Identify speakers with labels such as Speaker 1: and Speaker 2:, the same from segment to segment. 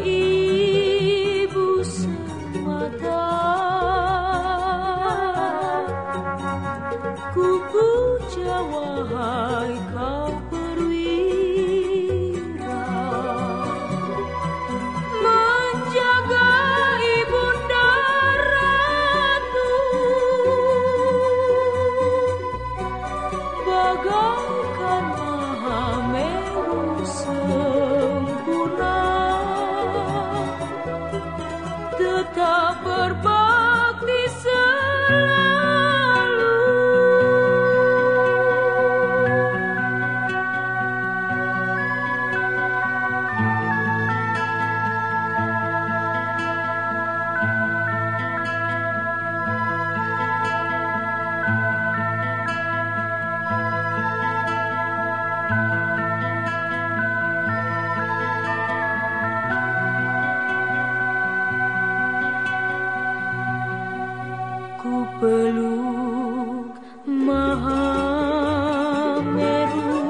Speaker 1: ibu semata. Ku puja wahai peluk maha meru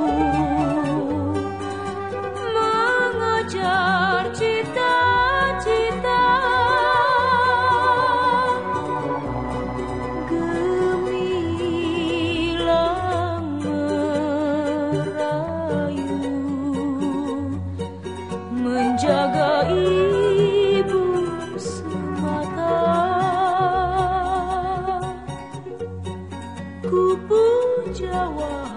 Speaker 1: mengejar cita-cita. Gemilang merayu menjaga ini